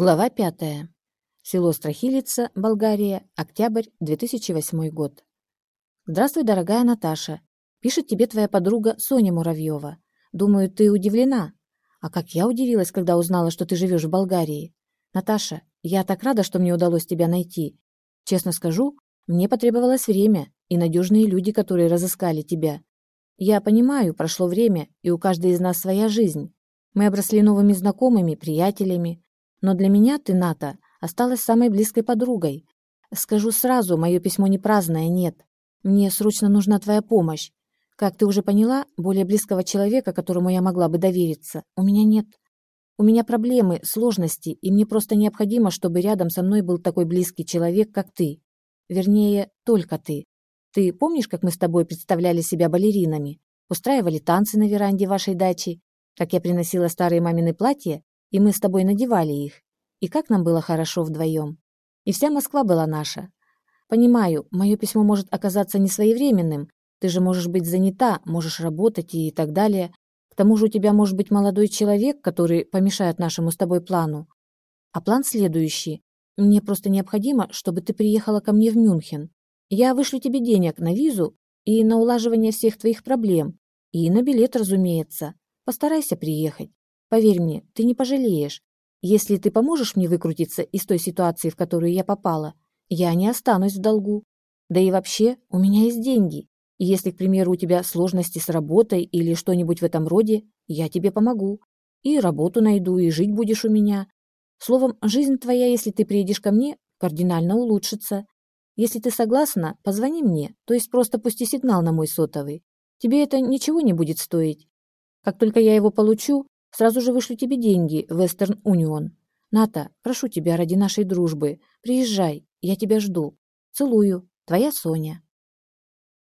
Глава пятая. Село Страхилица, Болгария, октябрь 2008 год. Здравствуй, дорогая Наташа. Пишет тебе твоя подруга Соня Муравьева. Думаю, ты удивлена. А как я удивилась, когда узнала, что ты живешь в Болгарии. Наташа, я так рада, что мне удалось тебя найти. Честно скажу, мне потребовалось время и надежные люди, которые разыскали тебя. Я понимаю, прошло время, и у каждой из нас своя жизнь. Мы обросли новыми знакомыми, приятелями, но для меня ты, Ната, осталась самой близкой подругой. Скажу сразу, мое письмо не праздное, нет. Мне срочно нужна твоя помощь. Как ты уже поняла, более близкого человека, которому я могла бы довериться, у меня нет. У меня проблемы, сложности, и мне просто необходимо, чтобы рядом со мной был такой близкий человек, как ты. Вернее, только ты. Ты помнишь, как мы с тобой представляли себя балеринами? Устраивали танцы на веранде вашей дачи? Как я приносила старые мамины платья и мы с тобой надевали их. И как нам было хорошо вдвоем. И вся Москва была наша. Понимаю, мое письмо может оказаться несвоевременным. Ты же можешь быть занята, можешь работать и так далее. К тому же у тебя может быть молодой человек, который помешает нашему с тобой плану. А план следующий. Мне просто необходимо, чтобы ты приехала ко мне в Мюнхен. Я вышлю тебе денег на визу и на улаживание всех твоих проблем. И на билет, разумеется. Постарайся приехать. Поверь мне, ты не пожалеешь. Если ты поможешь мне выкрутиться из той ситуации, в которую я попала, я не останусь в долгу. Да и вообще, у меня есть деньги. И если, к примеру, у тебя сложности с работой или что-нибудь в этом роде, я тебе помогу. И работу найду, и жить будешь у меня. Словом, жизнь твоя, если ты приедешь ко мне, кардинально улучшится. Если ты согласна, позвони мне, то есть просто пусти сигнал на мой сотовый. Тебе это ничего не будет стоить. Как только я его получу, Сразу же вышлю тебе деньги в Western Union. Ната, прошу тебя ради нашей дружбы, приезжай, я тебя жду. Целую. Твоя Соня.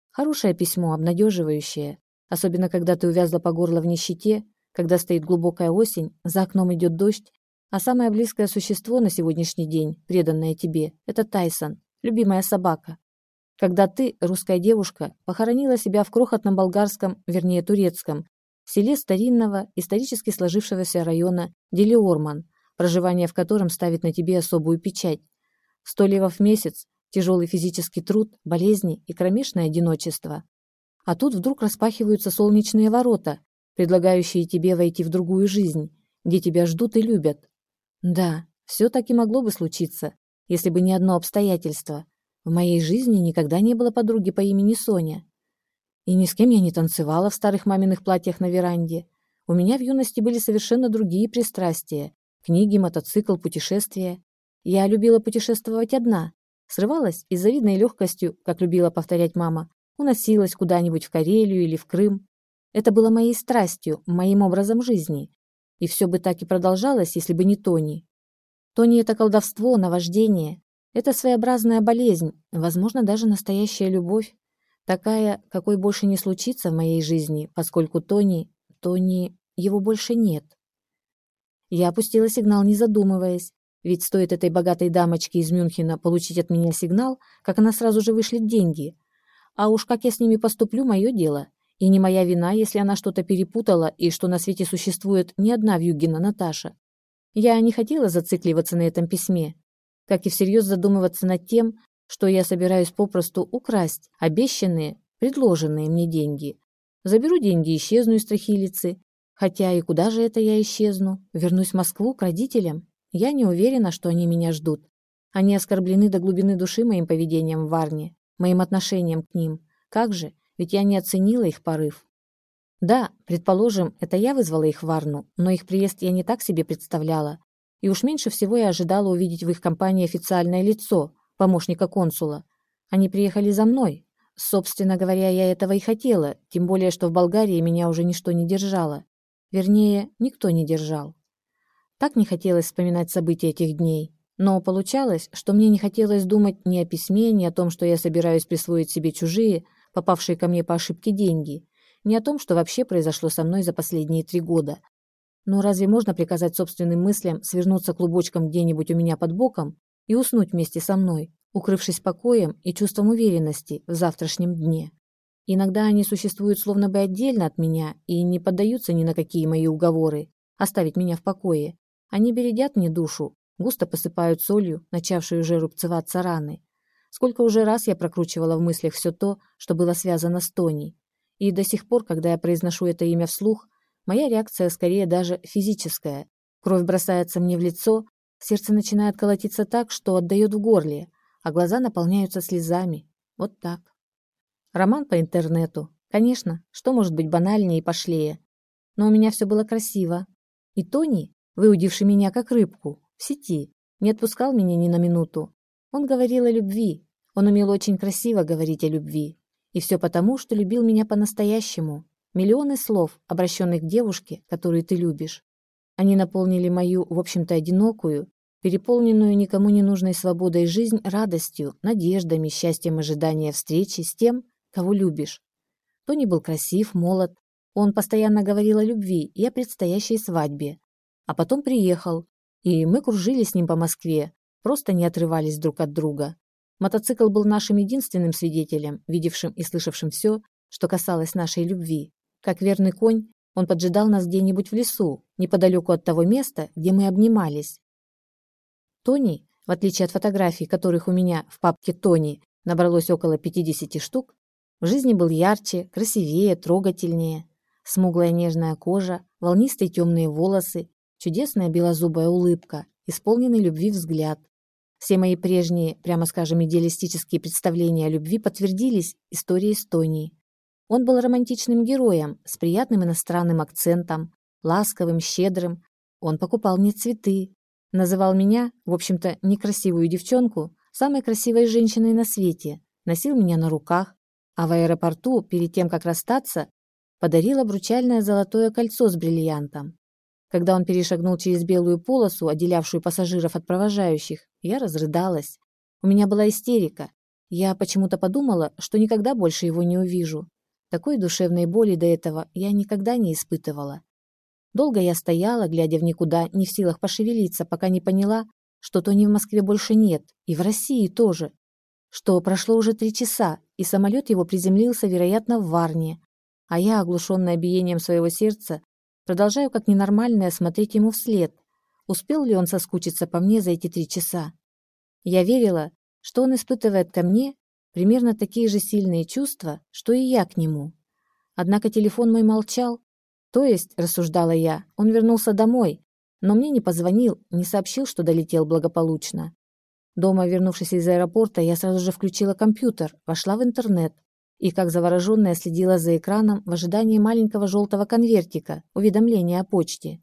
Хорошее письмо, обнадеживающее, особенно когда ты увязла по горло в нищете, когда стоит глубокая осень, за окном идет дождь, а самое близкое существо на сегодняшний день, преданное тебе, это Тайсон, любимая собака. Когда ты, русская девушка, похоронила себя в крохотном болгарском, вернее турецком, в селе старинного, исторически сложившегося района Делиорман, проживание в котором ставит на тебе особую печать. Сто левов в месяц, тяжелый физический труд, болезни и кромешное одиночество. А тут вдруг распахиваются солнечные ворота, предлагающие тебе войти в другую жизнь, где тебя ждут и любят. Да, все таки могло бы случиться, если бы не одно обстоятельство. В моей жизни никогда не было подруги по имени Соня. И ни с кем я не танцевала в старых маминых платьях на веранде. У меня в юности были совершенно другие пристрастия. Книги, мотоцикл, путешествия. Я любила путешествовать одна. Срывалась и с завидной легкостью, как любила повторять мама, уносилась куда-нибудь в Карелию или в Крым. Это было моей страстью, моим образом жизни. И все бы так и продолжалось, если бы не Тони. Тони — это колдовство, наваждение. Это своеобразная болезнь, возможно, даже настоящая любовь. Такая, какой больше не случится в моей жизни, поскольку Тони... Тони... его больше нет. Я опустила сигнал, не задумываясь, ведь стоит этой богатой дамочке из Мюнхена получить от меня сигнал, как она сразу же вышлет деньги. А уж как я с ними поступлю, мое дело. И не моя вина, если она что-то перепутала, и что на свете существует не одна Вьюгина Наташа. Я не хотела зацикливаться на этом письме, как и всерьез задумываться над тем, что я собираюсь попросту украсть обещанные, предложенные мне деньги. Заберу деньги и исчезну из Трахилицы. Хотя и куда же это я исчезну? Вернусь в Москву к родителям? Я не уверена, что они меня ждут. Они оскорблены до глубины души моим поведением в Варне, моим отношением к ним. Как же, ведь я не оценила их порыв. Да, предположим, это я вызвала их в Варну, но их приезд я не так себе представляла. И уж меньше всего я ожидала увидеть в их компании официальное лицо, помощника консула. Они приехали за мной. Собственно говоря, я этого и хотела, тем более, что в Болгарии меня уже ничто не держало. Вернее, никто не держал. Так не хотелось вспоминать события этих дней. Но получалось, что мне не хотелось думать ни о письме, ни о том, что я собираюсь присвоить себе чужие, попавшие ко мне по ошибке деньги, ни о том, что вообще произошло со мной за последние три года. Но разве можно приказать собственным мыслям свернуться клубочком где-нибудь у меня под боком и уснуть вместе со мной, укрывшись покоем и чувством уверенности в завтрашнем дне. Иногда они существуют словно бы отдельно от меня и не поддаются ни на какие мои уговоры оставить меня в покое. Они бередят мне душу, густо посыпают солью, начавшие уже рубцеваться раны. Сколько уже раз я прокручивала в мыслях все то, что было связано с Тони. И до сих пор, когда я произношу это имя вслух, моя реакция скорее даже физическая. Кровь бросается мне в лицо, сердце начинает колотиться так, что отдает в горле, а глаза наполняются слезами. Вот так. Роман по интернету. Конечно, что может быть банальнее и пошлее? Но у меня все было красиво. И Тони, выудивший меня как рыбку, в сети, не отпускал меня ни на минуту. Он говорил о любви. Он умел очень красиво говорить о любви. И все потому, что любил меня по-настоящему. Миллионы слов, обращенных к девушке, которую ты любишь. Они наполнили мою, в общем-то, одинокую, переполненную никому не нужной свободой жизнь радостью, надеждами, счастьем ожидания встречи с тем, кого любишь. Тони был красив, молод. Он постоянно говорил о любви и о предстоящей свадьбе. А потом приехал, и мы кружили с ним по Москве, просто не отрывались друг от друга. Мотоцикл был нашим единственным свидетелем, видевшим и слышавшим все, что касалось нашей любви. Как верный конь, он поджидал нас где-нибудь в лесу, неподалеку от того места, где мы обнимались. Тони, в отличие от фотографий, которых у меня в папке Тони набралось около 50 штук, в жизни был ярче, красивее, трогательнее. Смуглая нежная кожа, волнистые темные волосы, чудесная белозубая улыбка, исполненный любви взгляд. Все мои прежние, прямо скажем, идеалистические представления о любви подтвердились историей с Тони. Он был романтичным героем, с приятным иностранным акцентом, ласковым, щедрым. Он покупал мне цветы, называл меня, в общем-то, некрасивую девчонку, самой красивой женщиной на свете, носил меня на руках, а в аэропорту, перед тем, как расстаться, подарил обручальное золотое кольцо с бриллиантом. Когда он перешагнул через белую полосу, отделявшую пассажиров от провожающих, я разрыдалась. У меня была истерика. Я почему-то подумала, что никогда больше его не увижу. Такой душевной боли до этого я никогда не испытывала. Долго я стояла, глядя в никуда, не в силах пошевелиться, пока не поняла, что Тони в Москве больше нет, и в России тоже. Что прошло уже три часа, и самолет его приземлился, вероятно, в Варне. А я, оглушенная биением своего сердца, продолжаю как ненормальная смотреть ему вслед. Успел ли он соскучиться по мне за эти три часа? Я верила, что он испытывает ко мне примерно такие же сильные чувства, что и я к нему. Однако телефон мой молчал. То есть, рассуждала я, он вернулся домой, но мне не позвонил, не сообщил, что долетел благополучно. Дома, вернувшись из аэропорта, я сразу же включила компьютер, вошла в интернет и, как завороженная, следила за экраном в ожидании маленького желтого конвертика, уведомления о почте.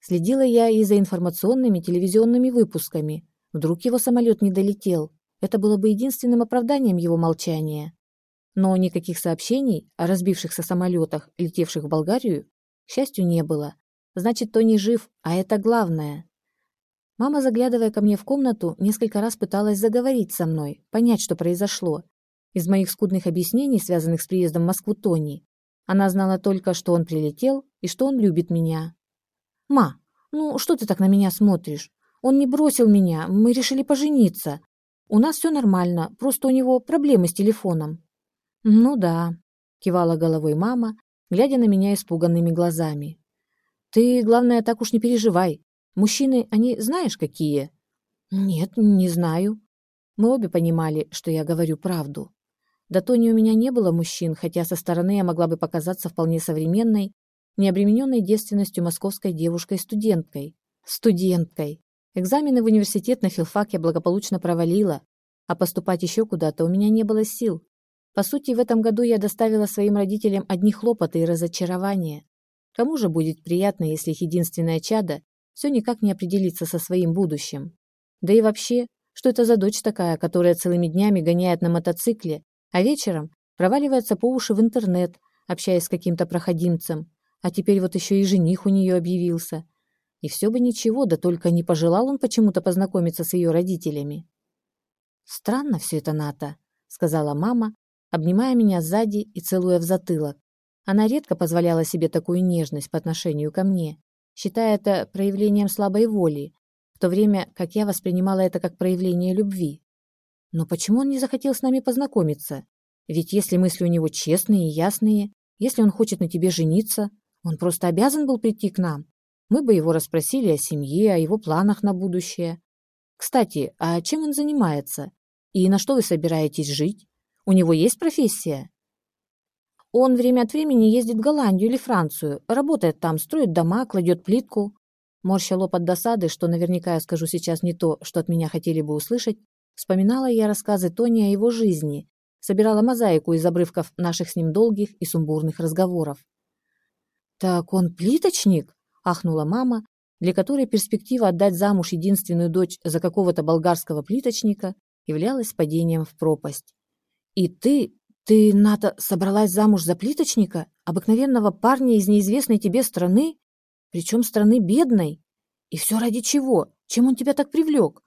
Следила я и за информационными телевизионными выпусками. Вдруг его самолет не долетел. Это было бы единственным оправданием его молчания. Но никаких сообщений о разбившихся самолетах, летевших в Болгарию, к счастью, не было. Значит, Тони жив, а это главное. Мама, заглядывая ко мне в комнату, несколько раз пыталась заговорить со мной, понять, что произошло. Из моих скудных объяснений, связанных с приездом в Москву Тони, она знала только, что он прилетел и что он любит меня. «Ма, ну что ты так на меня смотришь? Он не бросил меня, мы решили пожениться. У нас все нормально, просто у него проблемы с телефоном». «Ну да», — кивала головой мама, глядя на меня испуганными глазами. «Ты, главное, так уж не переживай. Мужчины, они знаешь какие?» «Нет, не знаю». Мы обе понимали, что я говорю правду. До Тони у меня не было мужчин, хотя со стороны я могла бы показаться вполне современной, необремененной девственностью московской девушкой-студенткой. Студенткой. Экзамены в университет на филфак я благополучно провалила, а поступать еще куда-то у меня не было сил. По сути, в этом году я доставила своим родителям одни хлопоты и разочарования. Кому же будет приятно, если их единственное чадо все никак не определится со своим будущим? Да и вообще, что это за дочь такая, которая целыми днями гоняет на мотоцикле, а вечером проваливается по уши в интернет, общаясь с каким-то проходимцем, а теперь вот еще и жених у нее объявился. И все бы ничего, да только не пожелал он почему-то познакомиться с ее родителями. «Странно все это, Ната», — сказала мама, обнимая меня сзади и целуя в затылок. Она редко позволяла себе такую нежность по отношению ко мне, считая это проявлением слабой воли, в то время как я воспринимала это как проявление любви. Но почему он не захотел с нами познакомиться? Ведь если мысли у него честные и ясные, если он хочет на тебе жениться, он просто обязан был прийти к нам. Мы бы его расспросили о семье, о его планах на будущее. Кстати, а чем он занимается? И на что вы собираетесь жить? У него есть профессия? Он время от времени ездит в Голландию или Францию, работает там, строит дома, кладет плитку. Морща лоб от досады, что наверняка я скажу сейчас не то, что от меня хотели бы услышать, вспоминала я рассказы Тони о его жизни, собирала мозаику из обрывков наших с ним долгих и сумбурных разговоров. «Так он плиточник?» – ахнула мама, для которой перспектива отдать замуж единственную дочь за какого-то болгарского плиточника являлась падением в пропасть. «И ты, ты, Ната, собралась замуж за плиточника, обыкновенного парня из неизвестной тебе страны, причем страны бедной? И все ради чего? Чем он тебя так привлек?»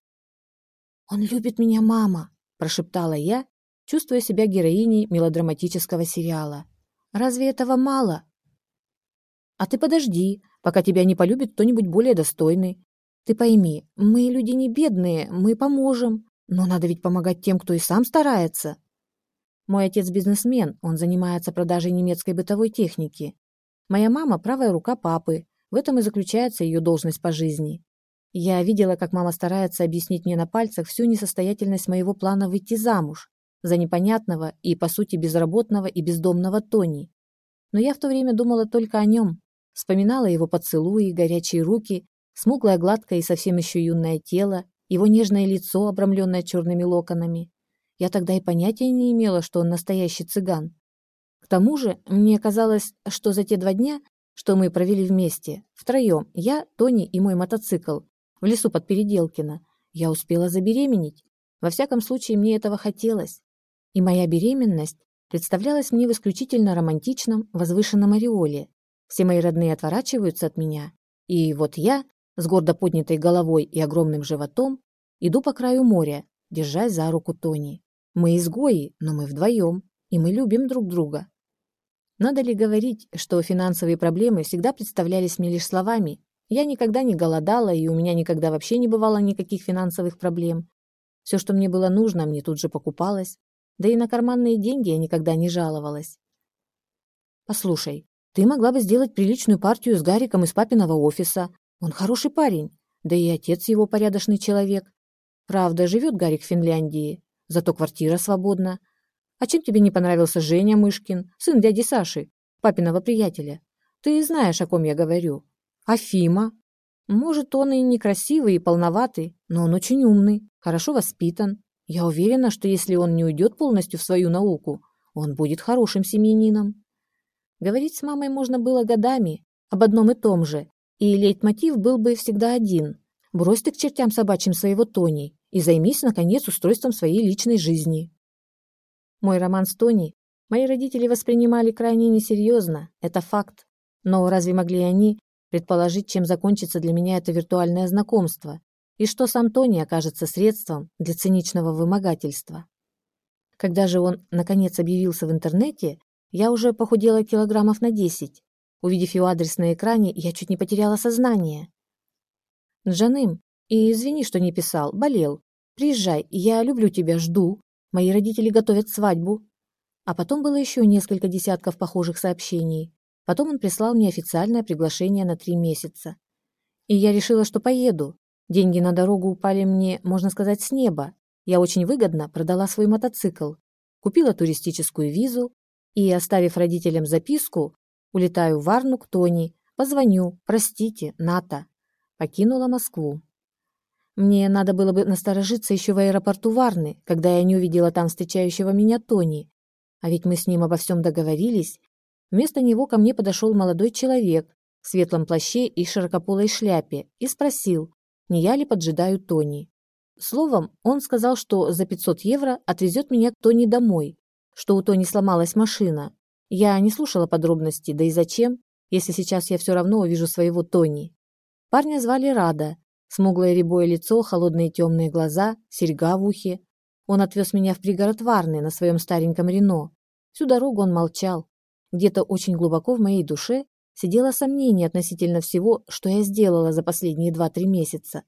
«Он любит меня, мама», – прошептала я, чувствуя себя героиней мелодраматического сериала. «Разве этого мало?» «А ты подожди, пока тебя не полюбит кто-нибудь более достойный. Ты пойми, мы люди не бедные, мы поможем, но надо ведь помогать тем, кто и сам старается. Мой отец бизнесмен, он занимается продажей немецкой бытовой техники. Моя мама – правая рука папы, в этом и заключается ее должность по жизни. Я видела, как мама старается объяснить мне на пальцах всю несостоятельность моего плана выйти замуж за непонятного и, по сути, безработного и бездомного Тони. Но я в то время думала только о нем, Вспоминала его поцелуи, горячие руки, смуглое гладкое и совсем еще юное тело, его нежное лицо, обрамленное черными локонами. Я тогда и понятия не имела, что он настоящий цыган. К тому же, мне казалось, что за те два дня, что мы провели вместе, втроем, я, Тони и мой мотоцикл, в лесу под Переделкино, я успела забеременеть. Во всяком случае, мне этого хотелось. И моя беременность представлялась мне в исключительно романтичном, возвышенном ореоле, все мои родные отворачиваются от меня, и вот я, с гордо поднятой головой и огромным животом, иду по краю моря, держась за руку Тони. Мы изгои, но мы вдвоем, и мы любим друг друга. Надо ли говорить, что финансовые проблемы всегда представлялись мне лишь словами? Я никогда не голодала, и у меня никогда вообще не бывало никаких финансовых проблем. Все, что мне было нужно, мне тут же покупалось. Да и на карманные деньги я никогда не жаловалась. Послушай, ты могла бы сделать приличную партию с Гариком из папиного офиса. Он хороший парень, да и отец его порядочный человек. Правда, живет Гарик в Финляндии, зато квартира свободна. А чем тебе не понравился Женя Мышкин, сын дяди Саши, папиного приятеля? Ты знаешь, о ком я говорю. А Фима? Может, он и некрасивый, и полноватый, но он очень умный, хорошо воспитан. Я уверена, что если он не уйдет полностью в свою науку, он будет хорошим семьянином. Говорить с мамой можно было годами, об одном и том же, и лейтмотив был бы всегда один. Брось ты к чертям собачьим своего Тони и займись, наконец, устройством своей личной жизни. Мой роман с Тони мои родители воспринимали крайне несерьезно, это факт. Но разве могли они предположить, чем закончится для меня это виртуальное знакомство, и что сам Тони окажется средством для циничного вымогательства? Когда же он, наконец, объявился в интернете, я уже похудела килограммов на десять. Увидев его адрес на экране, я чуть не потеряла сознание. «Джаным, и извини, что не писал, болел. Приезжай, я люблю тебя, жду. Мои родители готовят свадьбу». А потом было еще несколько десятков похожих сообщений. Потом он прислал мне официальное приглашение на три месяца. И я решила, что поеду. Деньги на дорогу упали мне, можно сказать, с неба. Я очень выгодно продала свой мотоцикл. Купила туристическую визу, и, оставив родителям записку, улетаю в Варну к Тони, позвоню, простите, Ната. Покинула Москву. Мне надо было бы насторожиться еще в аэропорту Варны, когда я не увидела там встречающего меня Тони. А ведь мы с ним обо всем договорились. Вместо него ко мне подошел молодой человек в светлом плаще и широкополой шляпе и спросил, не я ли поджидаю Тони. Словом, он сказал, что за 500 евро отвезет меня к Тони домой, что у Тони сломалась машина. Я не слушала подробностей, да и зачем, если сейчас я все равно увижу своего Тони. Парня звали Рада. Смуглое рябое лицо, холодные темные глаза, серьга в ухе. Он отвез меня в пригород Варны на своем стареньком Рено. Всю дорогу он молчал. Где-то очень глубоко в моей душе сидело сомнение относительно всего, что я сделала за последние два-три месяца.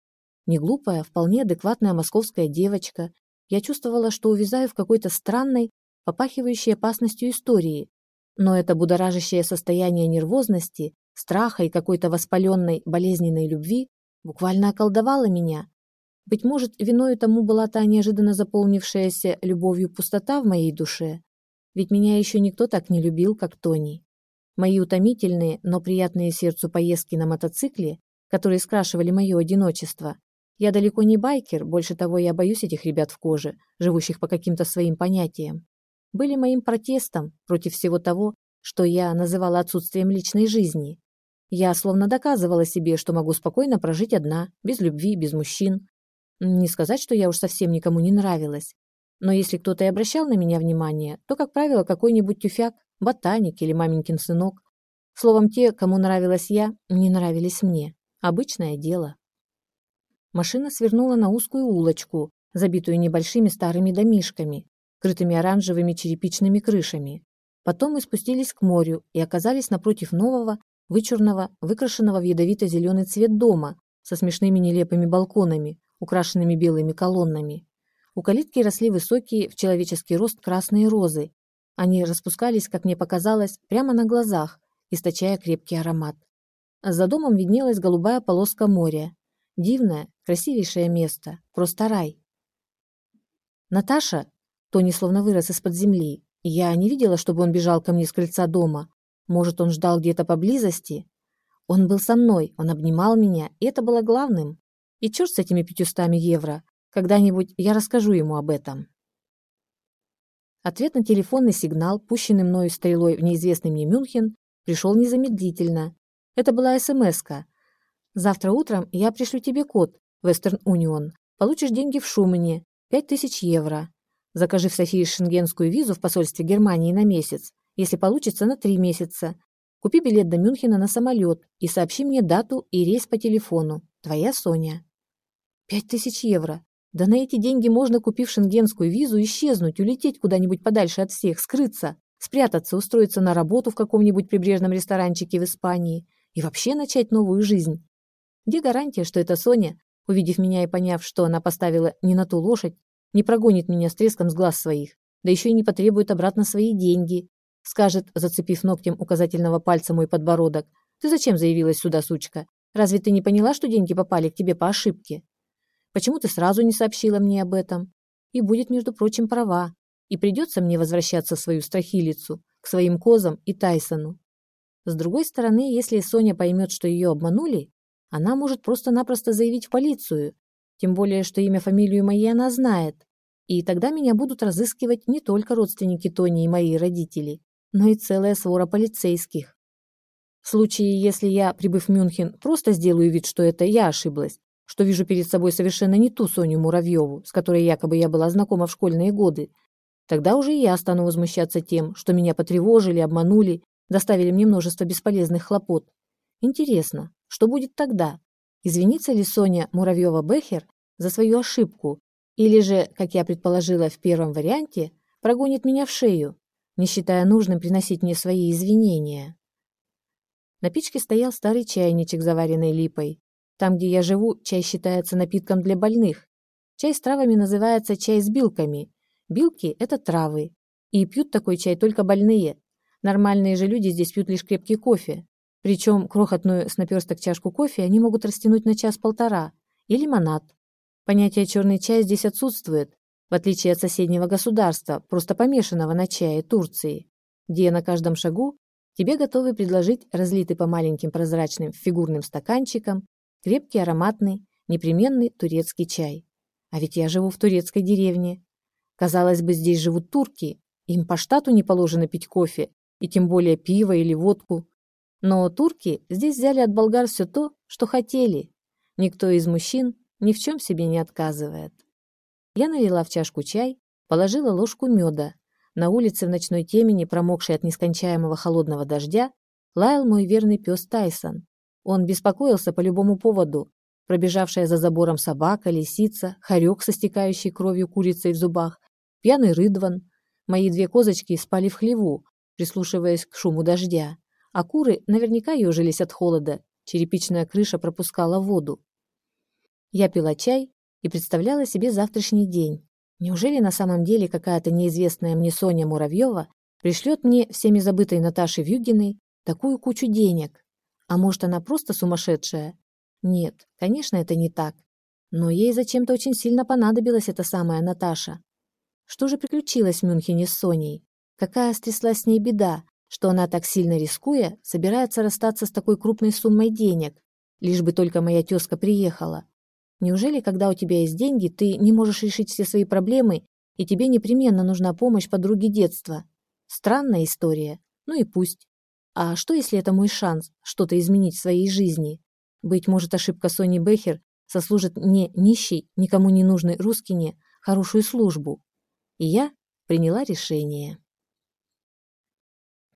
Не глупая, вполне адекватная московская девочка. Я чувствовала, что увязаю в какой-то странной, попахивающей опасностью истории, но это будоражащее состояние нервозности страха и какой-то воспаленной, болезненной любви буквально околдовала меня. Быть может, виной тому была та неожиданно заполнившаяся любовью пустота в моей душе. Ведь меня еще никто так не любил, как Тони. Мои утомительные, но приятные сердцу поездки на мотоцикле, которые скрашивали мое одиночество. Я далеко не байкер, больше того, я боюсь этих ребят в коже, живущих по каким-то своим понятиям. Были моим протестом против всего того, что я называла отсутствием личной жизни. Я словно доказывала себе, что могу спокойно прожить одна, без любви, без мужчин. Не сказать, что я уж совсем никому не нравилась. Но если кто-то и обращал на меня внимание, то, как правило, какой-нибудь тюфяк, ботаник или маменькин сынок. Словом, те, кому нравилась я, не нравились мне. Обычное дело. Машина свернула на узкую улочку, забитую небольшими старыми домишками, крытыми оранжевыми черепичными крышами. Потом мы спустились к морю и оказались напротив нового, вычурного, выкрашенного в ядовито-зеленый цвет дома со смешными нелепыми балконами, украшенными белыми колоннами. У калитки росли высокие в человеческий рост красные розы. Они распускались, как мне показалось, прямо на глазах, источая крепкий аромат. За домом виднелась голубая полоска моря. Дивное, красивейшее место, просто рай. Наташа, Тони словно вырос из-под земли, я не видела, чтобы он бежал ко мне с крыльца дома, может, он ждал где-то поблизости? Он был со мной, он обнимал меня, и это было главным. И черт с этими пятьюстами евро. Когда-нибудь я расскажу ему об этом. Ответ на телефонный сигнал, пущенный мною стрелой в неизвестный мне Мюнхен, пришел незамедлительно. Это была СМС-ка. «Завтра утром я пришлю тебе код, Western Union. Получишь деньги в Шумане, пять тысяч евро. Закажи в Софии шенгенскую визу в посольстве Германии на месяц. Если получится, на три месяца. Купи билет до Мюнхена на самолет и сообщи мне дату и рейс по телефону. Твоя Соня. Пять тысяч евро. Да на эти деньги можно, купив шенгенскую визу, исчезнуть, улететь куда-нибудь подальше от всех, скрыться, спрятаться, устроиться на работу в каком-нибудь прибрежном ресторанчике в Испании и вообще начать новую жизнь. Где гарантия, что эта Соня, увидев меня и поняв, что она поставила не на ту лошадь, не прогонит меня с треском с глаз своих, да еще и не потребует обратно свои деньги, Скажет, зацепив ногтем указательного пальца мой подбородок. «Ты зачем заявилась сюда, сучка? Разве ты не поняла, что деньги попали к тебе по ошибке? Почему ты сразу не сообщила мне об этом? И будет, между прочим, права. И придется мне возвращаться в свою страхилицу, к своим козам и Тайсону. С другой стороны, если Соня поймет, что ее обманули, она может просто-напросто заявить в полицию, тем более, что имя, фамилию мои она знает. И тогда меня будут разыскивать не только родственники Тони и мои родители, но и целая свора полицейских. В случае, если я, прибыв в Мюнхен, просто сделаю вид, что это я ошиблась, что вижу перед собой совершенно не ту Соню Муравьеву, с которой якобы я была знакома в школьные годы, тогда уже я стану возмущаться тем, что меня потревожили, обманули, доставили мне множество бесполезных хлопот. Интересно, что будет тогда? Извинится ли Соня Муравьева-Бехер за свою ошибку, или же, как я предположила в первом варианте, прогонит меня в шею, не считая нужным приносить мне свои извинения. На печке стоял старый чайничек, заваренный липой. Там, где я живу, чай считается напитком для больных. Чай с травами называется чай с билками. Билки – это травы. И пьют такой чай только больные. Нормальные же люди здесь пьют лишь крепкий кофе. Причем крохотную с наперсток чашку кофе они могут растянуть на час-полтора. И лимонад. Понятие «черный чай» здесь отсутствует в отличие от соседнего государства, просто помешанного на чае Турции, где на каждом шагу тебе готовы предложить разлитый по маленьким прозрачным фигурным стаканчикам крепкий ароматный, непременный турецкий чай. А ведь я живу в турецкой деревне. Казалось бы, здесь живут турки, им по штату не положено пить кофе, и тем более пиво или водку. Но турки здесь взяли от болгар все то, что хотели. Никто из мужчин ни в чем себе не отказывает. Я налила в чашку чай, положила ложку меда. На улице в ночной темени, промокшей от нескончаемого холодного дождя, лаял мой верный пес Тайсон. Он беспокоился по любому поводу. Пробежавшая за забором собака, лисица, хорек со стекающей кровью курицей в зубах, пьяный рыдван. Мои две козочки спали в хлеву, прислушиваясь к шуму дождя. А куры наверняка ежились от холода. Черепичная крыша пропускала воду. Я пила чай, и представляла себе завтрашний день. Неужели на самом деле какая-то неизвестная мне Соня Муравьева пришлет мне всеми забытой Наташей Вьюгиной такую кучу денег? А может, она просто сумасшедшая? Нет, конечно, это не так. Но ей зачем-то очень сильно понадобилась эта самая Наташа. Что же приключилось в Мюнхене с Соней? Какая стряслась с ней беда, что она так сильно рискуя, собирается расстаться с такой крупной суммой денег, лишь бы только моя тезка приехала? Неужели, когда у тебя есть деньги, ты не можешь решить все свои проблемы, и тебе непременно нужна помощь подруги детства? Странная история. Ну и пусть. А что, если это мой шанс что-то изменить в своей жизни? Быть может, ошибка Сони Бехер сослужит мне нищей, никому не нужной Рускине хорошую службу. И я приняла решение.